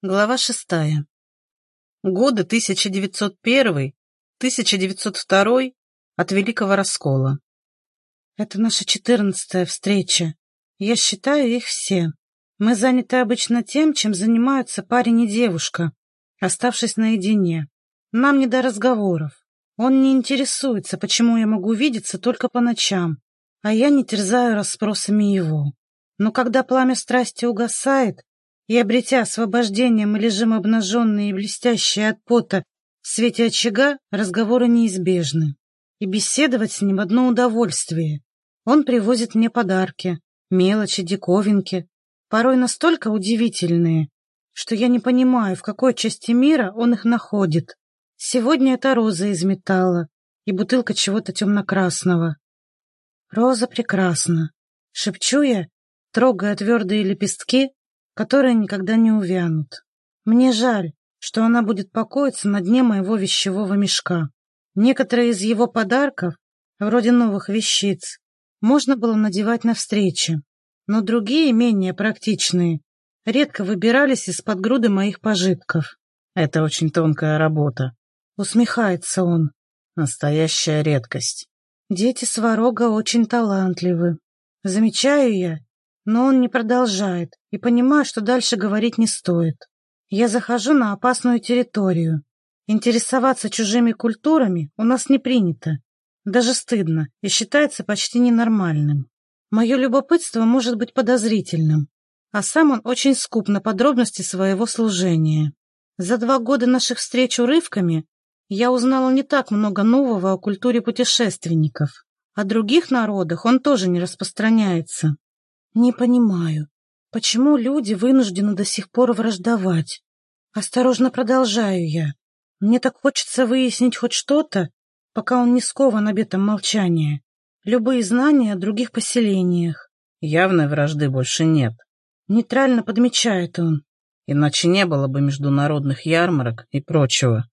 Глава шестая. Годы 1901-1902 от Великого Раскола. Это наша четырнадцатая встреча. Я считаю их все. Мы заняты обычно тем, чем занимаются парень и девушка, оставшись наедине. Нам не до разговоров. Он не интересуется, почему я могу видеться только по ночам, а я не терзаю расспросами его. Но когда пламя страсти угасает, и, обретя освобождение, мы лежим обнаженные и блестящие от пота в свете очага, разговоры неизбежны. И беседовать с ним одно удовольствие. Он привозит мне подарки, мелочи, диковинки, порой настолько удивительные, что я не понимаю, в какой части мира он их находит. Сегодня это роза из металла и бутылка чего-то темно-красного. Роза прекрасна. Шепчу я, трогая твердые лепестки, которые никогда не увянут. Мне жаль, что она будет покоиться на дне моего вещевого мешка. Некоторые из его подарков, вроде новых вещиц, можно было надевать на встречи, но другие, менее практичные, редко выбирались из-под груды моих пожитков. Это очень тонкая работа. Усмехается он. Настоящая редкость. Дети Сварога очень талантливы. Замечаю я но он не продолжает, и понимаю, что дальше говорить не стоит. Я захожу на опасную территорию. Интересоваться чужими культурами у нас не принято. Даже стыдно и считается почти ненормальным. Мое любопытство может быть подозрительным, а сам он очень скуп на подробности своего служения. За два года наших встреч урывками я узнала не так много нового о культуре путешественников. О других народах он тоже не распространяется. Не понимаю, почему люди вынуждены до сих пор враждовать. Осторожно продолжаю я. Мне так хочется выяснить хоть что-то, пока он не скован обетом молчания. Любые знания о других поселениях. Явной вражды больше нет. Нейтрально подмечает он. Иначе не было бы международных ярмарок и прочего.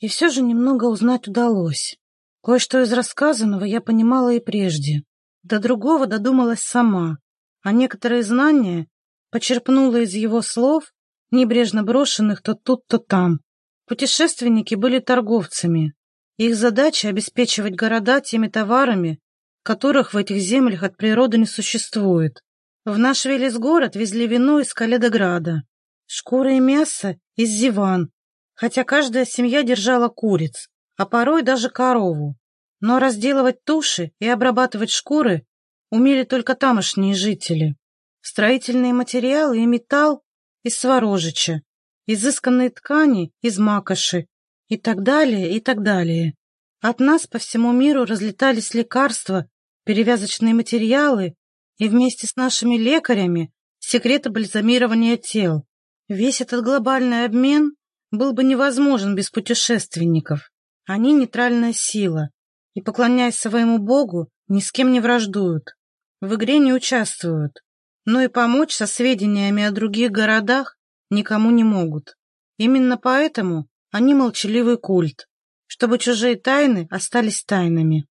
И все же немного узнать удалось. Кое-что из рассказанного я понимала и прежде. До другого додумалась сама а некоторые знания почерпнула из его слов, небрежно брошенных то тут, то там. Путешественники были торговцами. Их задача — обеспечивать города теми товарами, которых в этих землях от природы не существует. В наш Велес-город везли вино из Каледограда, шкуры и мясо из Зиван, хотя каждая семья держала куриц, а порой даже корову. Но разделывать туши и обрабатывать шкуры умели только тамошние жители. Строительные материалы и металл из Сворожича, изысканные ткани из Макоши и так далее, и так далее. От нас по всему миру разлетались лекарства, перевязочные материалы и вместе с нашими лекарями секреты бальзамирования тел. Весь этот глобальный обмен был бы невозможен без путешественников. Они нейтральная сила, и, поклоняясь своему Богу, ни с кем не враждуют в игре не участвуют, но и помочь со сведениями о других городах никому не могут. Именно поэтому они молчаливый культ, чтобы чужие тайны остались тайнами.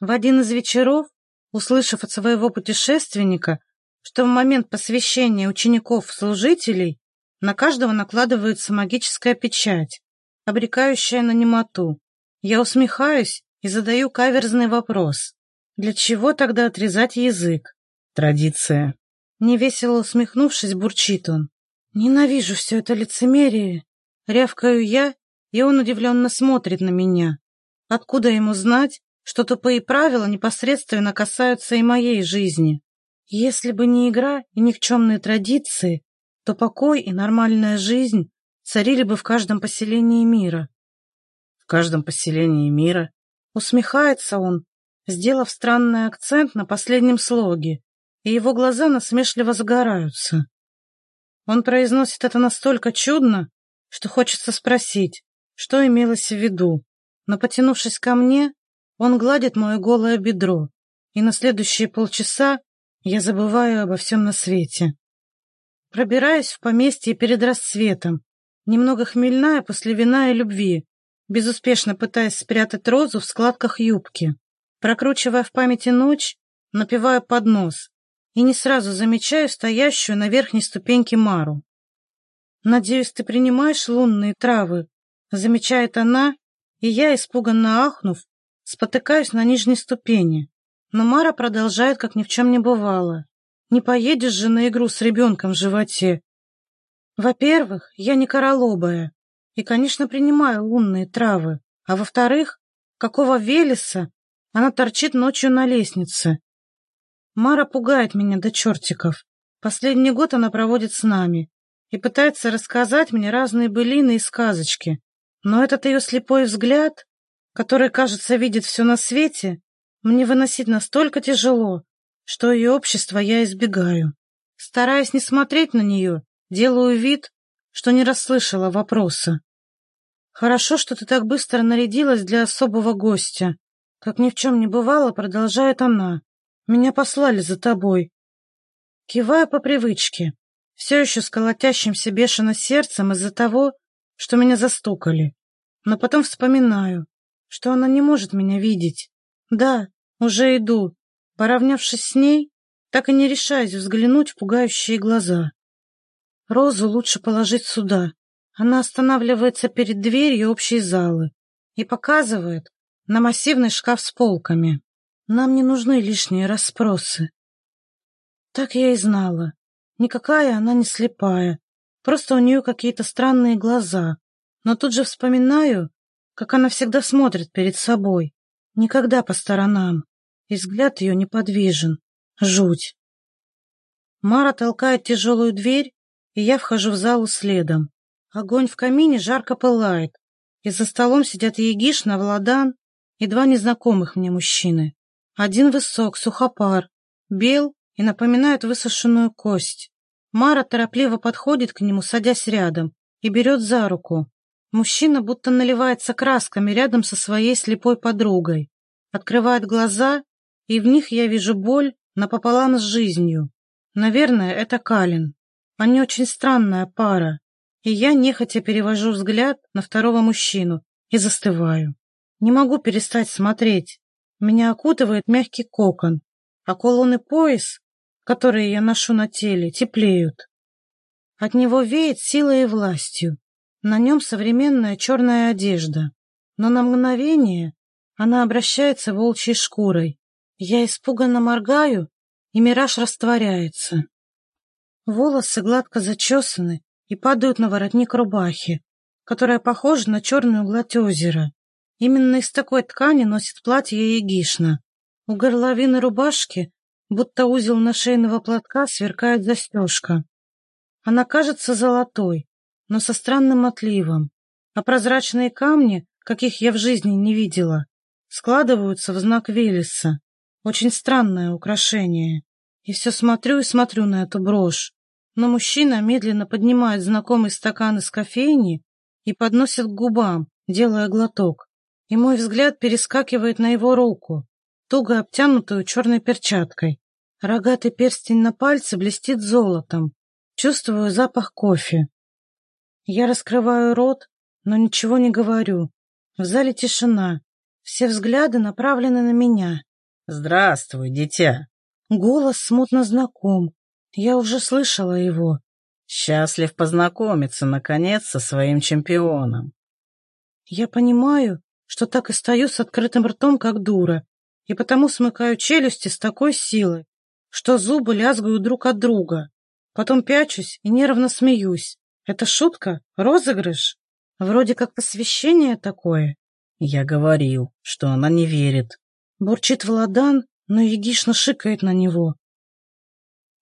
В один из вечеров, услышав от своего путешественника, что в момент посвящения учеников-служителей на каждого накладывается магическая печать, обрекающая на немоту, я усмехаюсь и задаю каверзный вопрос. Для чего тогда отрезать язык? Традиция. Невесело усмехнувшись, бурчит он. Ненавижу все это лицемерие. Рявкаю я, и он удивленно смотрит на меня. Откуда ему знать, что тупые правила непосредственно касаются и моей жизни? Если бы не игра и никчемные традиции, то покой и нормальная жизнь царили бы в каждом поселении мира. В каждом поселении мира? Усмехается он, сделав странный акцент на последнем слоге, и его глаза насмешливо загораются. Он произносит это настолько чудно, что хочется спросить, что имелось в виду. Но, потянувшись ко мне, он гладит мое голое бедро, и на следующие полчаса я забываю обо всем на свете. Пробираюсь в поместье перед рассветом, немного хмельная после вина и любви, безуспешно пытаясь спрятать розу в складках юбки. Прокручивая в памяти ночь, напиваю под нос и не сразу замечаю стоящую на верхней ступеньке Мару. «Надеюсь, ты принимаешь лунные травы?» Замечает она, и я, испуганно ахнув, спотыкаюсь на нижней ступени. Но Мара продолжает, как ни в чем не бывало. «Не поедешь же на игру с ребенком в животе?» «Во-первых, я не королобая, и, конечно, принимаю лунные травы. А во-вторых, какого Велеса она торчит ночью на лестнице? Мара пугает меня до чертиков. Последний год она проводит с нами и пытается рассказать мне разные былины и сказочки. Но этот ее слепой взгляд, который, кажется, видит все на свете, мне выносить настолько тяжело, что ее общество я избегаю. Стараясь не смотреть на нее, делаю вид, что не расслышала вопроса. «Хорошо, что ты так быстро нарядилась для особого гостя. Как ни в чем не бывало, продолжает она. Меня послали за тобой». Киваю по привычке, все еще с колотящимся бешено сердцем из-за того, что меня застукали. Но потом вспоминаю, что она не может меня видеть. Да, уже иду. Поравнявшись с ней, так и не решаюсь взглянуть в пугающие глаза. Розу лучше положить сюда. Она останавливается перед дверью общей залы и показывает на массивный шкаф с полками. Нам не нужны лишние расспросы. Так я и знала. Никакая она не слепая. Просто у нее какие-то странные глаза. Но тут же вспоминаю, как она всегда смотрит перед собой. Никогда по сторонам. И взгляд ее неподвижен. Жуть. Мара толкает тяжелую дверь, и я вхожу в залу следом. Огонь в камине жарко пылает, и за столом сидят Егиш, Навладан и два незнакомых мне мужчины. Один высок, сухопар, бел и напоминает высушенную кость. Мара торопливо подходит к нему, садясь рядом, и берет за руку. Мужчина будто наливается красками рядом со своей слепой подругой. Открывает глаза, и в них я вижу боль напополам с жизнью. Наверное, это Калин. Они очень странная пара и я нехотя перевожу взгляд на второго мужчину и застываю. Не могу перестать смотреть. Меня окутывает мягкий кокон, а кулон и пояс, которые я ношу на теле, теплеют. От него веет силой и властью. На нем современная черная одежда, но на мгновение она обращается волчьей шкурой. Я испуганно моргаю, и мираж растворяется. Волосы гладко зачесаны, и падают на воротник рубахи, которая похожа на черную гладь озера. Именно из такой ткани носит платье Егишна. У горловины рубашки, будто узел на шейного платка, сверкает застежка. Она кажется золотой, но со странным отливом, а прозрачные камни, каких я в жизни не видела, складываются в знак Велеса. Очень странное украшение. И все смотрю и смотрю на эту брошь. Но мужчина медленно поднимает знакомый стакан из кофейни и подносит к губам, делая глоток. И мой взгляд перескакивает на его руку, туго обтянутую черной перчаткой. Рогатый перстень на пальце блестит золотом. Чувствую запах кофе. Я раскрываю рот, но ничего не говорю. В зале тишина. Все взгляды направлены на меня. «Здравствуй, дитя!» Голос смутно знаком, я уже слышала его. Счастлив познакомиться, наконец, со своим чемпионом. Я понимаю, что так и стою с открытым ртом, как дура, и потому смыкаю челюсти с такой силой, что зубы лязгают друг от друга. Потом пячусь и нервно смеюсь. Это шутка? Розыгрыш? Вроде как посвящение такое. Я говорил, что она не верит. Бурчит Владан, но Егишна шикает на него.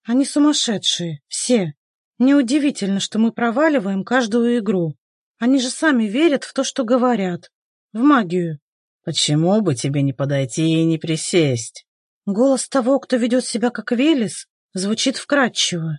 Они сумасшедшие, все. Неудивительно, что мы проваливаем каждую игру. Они же сами верят в то, что говорят. В магию. Почему бы тебе не подойти и не присесть? Голос того, кто ведет себя как Велес, звучит вкрадчиво.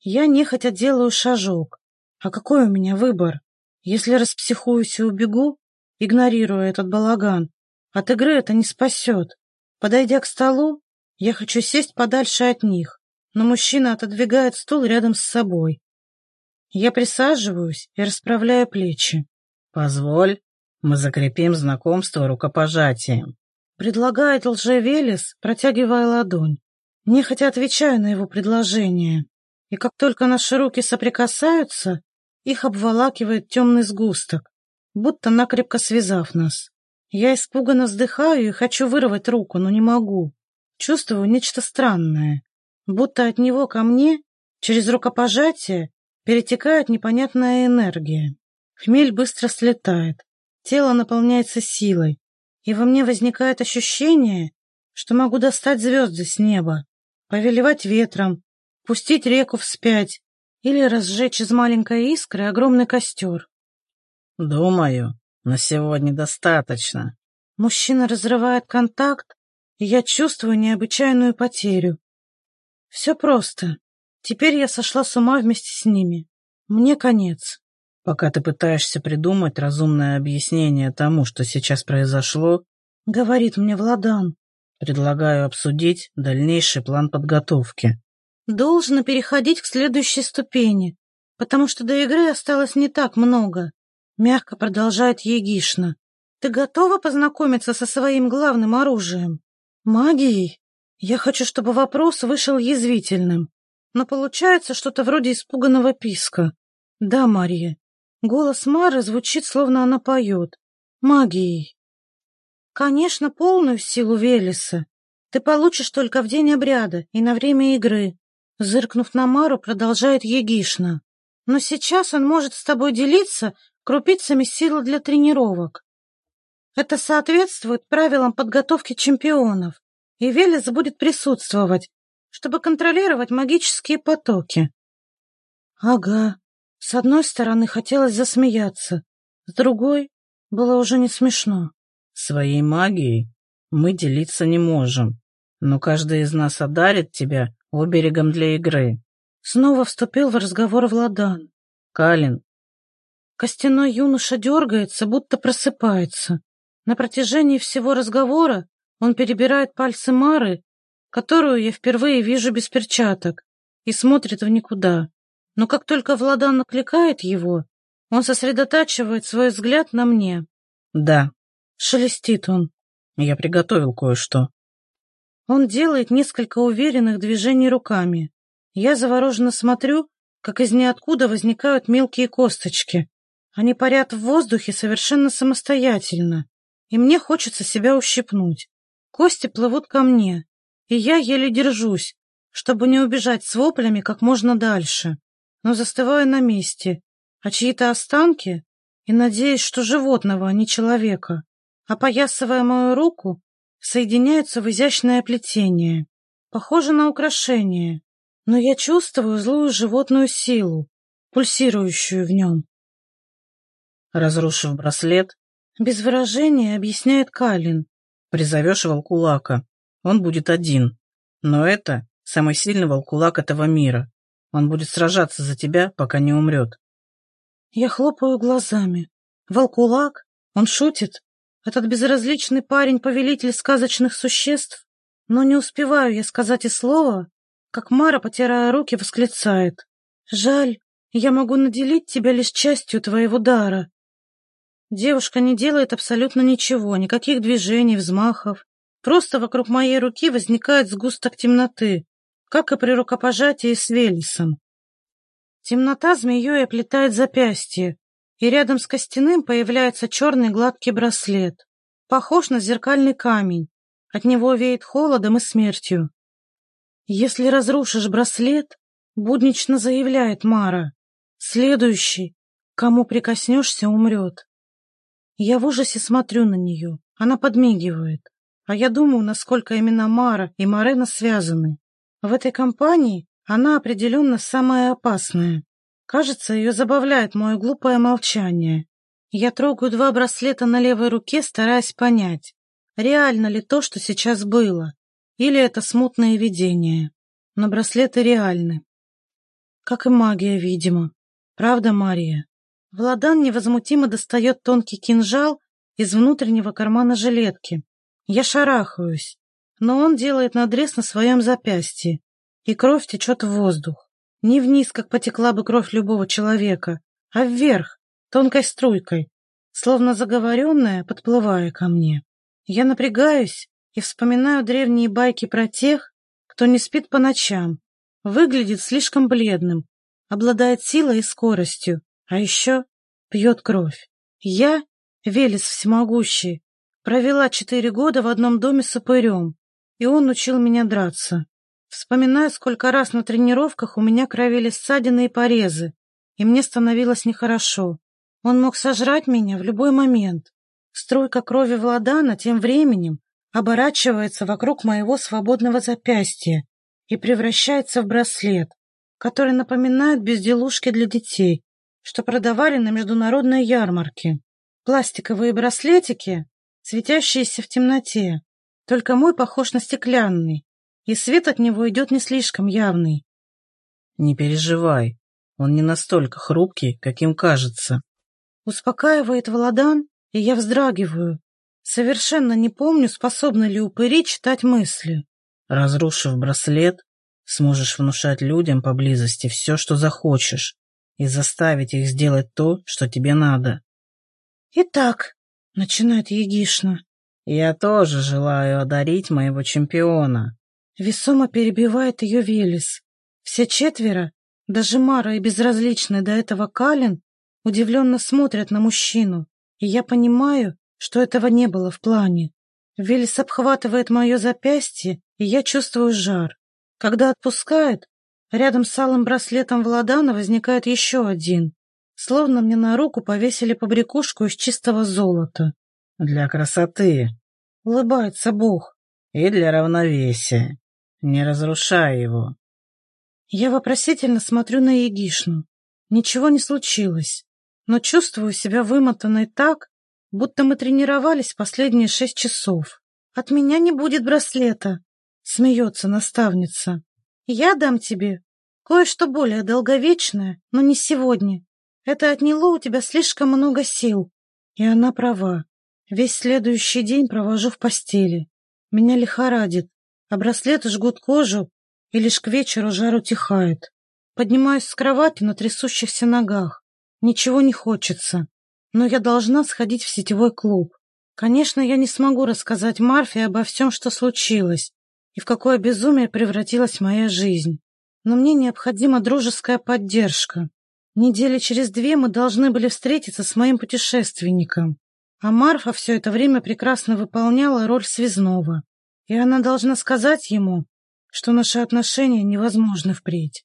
Я нехотя делаю шажок. А какой у меня выбор? Если распсихуюсь и убегу, игнорируя этот балаган, от игры это не спасет. Подойдя к столу, я хочу сесть подальше от них но мужчина отодвигает стул рядом с собой. Я присаживаюсь и расправляю плечи. «Позволь, мы закрепим знакомство рукопожатием», предлагает лжевелес, протягивая ладонь. Нехотя отвечаю на его предложение. и как только наши руки соприкасаются, их обволакивает темный сгусток, будто накрепко связав нас. Я испуганно вздыхаю и хочу вырвать руку, но не могу. Чувствую нечто странное, будто от него ко мне через рукопожатие перетекает непонятная энергия. Хмель быстро слетает, тело наполняется силой, и во мне возникает ощущение, что могу достать звезды с неба, повелевать ветром, пустить реку вспять или разжечь из маленькой искры огромный костер. «Думаю, на сегодня достаточно». Мужчина разрывает контакт, и я чувствую необычайную потерю. Все просто. Теперь я сошла с ума вместе с ними. Мне конец. Пока ты пытаешься придумать разумное объяснение тому, что сейчас произошло, говорит мне Владан, предлагаю обсудить дальнейший план подготовки. Должно переходить к следующей ступени, потому что до игры осталось не так много. Мягко продолжает Егишна. Ты готова познакомиться со своим главным оружием? Магией? Я хочу, чтобы вопрос вышел язвительным. Но получается что-то вроде испуганного писка. Да, Мария. Голос Мары звучит, словно она поет. Магией. Конечно, полную силу Велеса. Ты получишь только в день обряда и на время игры. Зыркнув на Мару, продолжает Егишна. Но сейчас он может с тобой делиться крупицами силы для тренировок. Это соответствует правилам подготовки чемпионов, и Велес будет присутствовать, чтобы контролировать магические потоки. Ага. С одной стороны, хотелось засмеяться, с другой было уже не смешно. Своей магией мы делиться не можем, но каждый из нас одарит тебя оберегом для игры. Снова вступил в разговор Владан. Калин, Костяной юноша дергается, будто просыпается. На протяжении всего разговора он перебирает пальцы Мары, которую я впервые вижу без перчаток, и смотрит в никуда. Но как только Владан накликает его, он сосредотачивает свой взгляд на мне. «Да», — шелестит он. «Я приготовил кое-что». Он делает несколько уверенных движений руками. Я завороженно смотрю, как из ниоткуда возникают мелкие косточки. Они парят в воздухе совершенно самостоятельно, и мне хочется себя ущипнуть. Кости плывут ко мне, и я еле держусь, чтобы не убежать с воплями как можно дальше, но застываю на месте, а чьи-то останки, и надеюсь, что животного, а не человека, опоясывая мою руку, соединяются в изящное плетение. Похоже на украшение, но я чувствую злую животную силу, пульсирующую в нем. Разрушив браслет, без выражения объясняет Калин. Призовешь волкулака. Он будет один. Но это самый сильный волкулак этого мира. Он будет сражаться за тебя, пока не умрет. Я хлопаю глазами. Волкулак? Он шутит? Этот безразличный парень-повелитель сказочных существ? Но не успеваю я сказать и слова, как Мара, потирая руки, восклицает. Жаль, я могу наделить тебя лишь частью твоего дара. Девушка не делает абсолютно ничего, никаких движений, взмахов. Просто вокруг моей руки возникает сгусток темноты, как и при рукопожатии с Велесом. Темнота змеей оплетает запястье, и рядом с костяным появляется черный гладкий браслет. Похож на зеркальный камень. От него веет холодом и смертью. «Если разрушишь браслет, — буднично заявляет Мара, — следующий, кому прикоснешься, умрет. Я в ужасе смотрю на нее. Она подмигивает. А я думаю, насколько именно Мара и Марена связаны. В этой компании она определенно самая опасная. Кажется, ее забавляет мое глупое молчание. Я трогаю два браслета на левой руке, стараясь понять, реально ли то, что сейчас было, или это смутное видение. Но браслеты реальны. Как и магия, видимо. Правда, Мария? Владан невозмутимо достает тонкий кинжал из внутреннего кармана жилетки. Я шарахаюсь, но он делает надрез на своем запястье, и кровь течет в воздух. Не вниз, как потекла бы кровь любого человека, а вверх, тонкой струйкой, словно заговоренная, подплывая ко мне. Я напрягаюсь и вспоминаю древние байки про тех, кто не спит по ночам, выглядит слишком бледным, обладает силой и скоростью, а еще пьет кровь. Я, Велес всемогущий, провела четыре года в одном доме с упырем, и он учил меня драться. Вспоминаю, сколько раз на тренировках у меня кровили ссадины и порезы, и мне становилось нехорошо. Он мог сожрать меня в любой момент. Струйка крови Владана тем временем оборачивается вокруг моего свободного запястья и превращается в браслет, который напоминает безделушки для детей, что продавали на международной ярмарке. Пластиковые браслетики, светящиеся в темноте. Только мой похож на стеклянный, и свет от него идет не слишком явный. Не переживай, он не настолько хрупкий, каким кажется. Успокаивает Володан, и я вздрагиваю. Совершенно не помню, способны ли упыри читать мысли. Разрушив браслет, сможешь внушать людям поблизости все, что захочешь, и заставить их сделать то, что тебе надо. «Итак», — начинает Егишна, — «я тоже желаю одарить моего чемпиона». Весомо перебивает ее Велес. Все четверо, даже Мара и безразличный до этого Калин, удивленно смотрят на мужчину, и я понимаю, что этого не было в плане. Велес обхватывает мое запястье, и я чувствую жар. Когда отпускает, рядом с алым браслетом Владана возникает еще один. Словно мне на руку повесили побрякушку из чистого золота. «Для красоты», — улыбается Бог. «И для равновесия. Не разрушай его». Я вопросительно смотрю на Егишну. Ничего не случилось, но чувствую себя вымотанной так, будто мы тренировались последние шесть часов. От меня не будет браслета, смеется наставница. Я дам тебе кое-что более долговечное, но не сегодня. Это отняло у тебя слишком много сил. И она права. Весь следующий день провожу в постели. Меня лихорадит, а браслеты жгут кожу, и лишь к вечеру жар утихает. Поднимаюсь с кровати на трясущихся ногах. Ничего не хочется но я должна сходить в сетевой клуб. Конечно, я не смогу рассказать Марфе обо всем, что случилось, и в какое безумие превратилась моя жизнь. Но мне необходима дружеская поддержка. Недели через две мы должны были встретиться с моим путешественником. А Марфа все это время прекрасно выполняла роль связного. И она должна сказать ему, что наши отношения невозможны впредь.